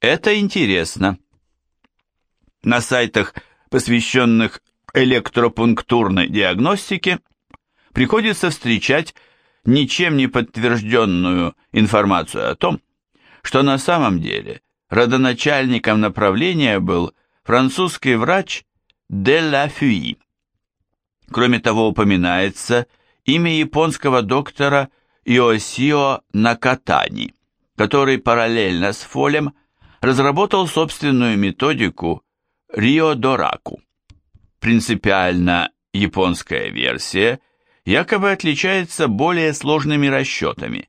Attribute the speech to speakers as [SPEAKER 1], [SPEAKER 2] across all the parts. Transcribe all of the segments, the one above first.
[SPEAKER 1] Это интересно. На сайтах, посвященных электропунктурной диагностике, приходится встречать ничем не подтвержденную информацию о том, что на самом деле родоначальником направления был французский врач де ла Фюи. Кроме того, упоминается имя японского доктора Иосио Накатани, который параллельно с Фолем разработал собственную методику Рио-Дораку. Принципиально японская версия якобы отличается более сложными расчетами,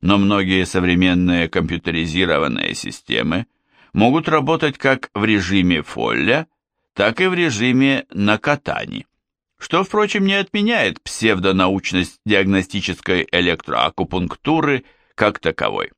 [SPEAKER 1] но многие современные компьютеризированные системы могут работать как в режиме Фолля, так и в режиме Накатани, что, впрочем, не отменяет псевдонаучность диагностической электроакупунктуры как таковой.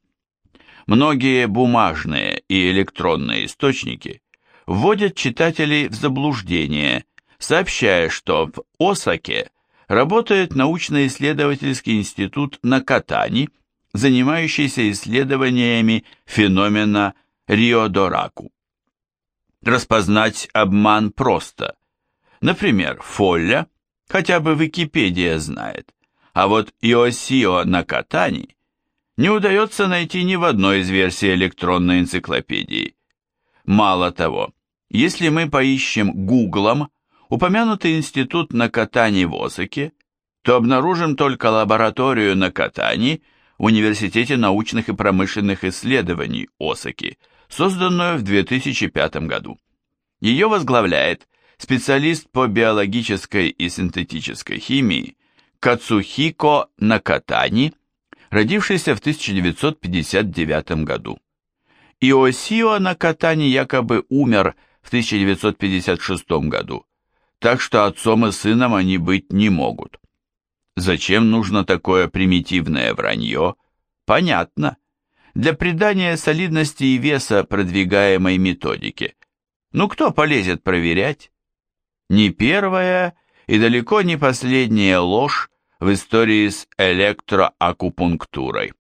[SPEAKER 1] Многие бумажные и электронные источники вводят читателей в заблуждение, сообщая, что в Осаке работает научно-исследовательский институт на Катани, занимающийся исследованиями феномена Риодораку. Распознать обман просто. Например, Фолля, хотя бы Википедия знает, а вот Иосио на Катани не удается найти ни в одной из версий электронной энциклопедии. Мало того, если мы поищем гуглом упомянутый институт на Катани в Осаке, то обнаружим только лабораторию на Катани в Университете научных и промышленных исследований Осаки, созданную в 2005 году. Ее возглавляет специалист по биологической и синтетической химии Кацухико Накатани, родившийся в 1959 году. Иосио Накатани якобы умер в 1956 году, так что отцом и сыном они быть не могут. Зачем нужно такое примитивное вранье? Понятно. Для придания солидности и веса продвигаемой методике. Ну кто полезет проверять? Не первая и далеко не последняя ложь в истории с электроакупунктурой.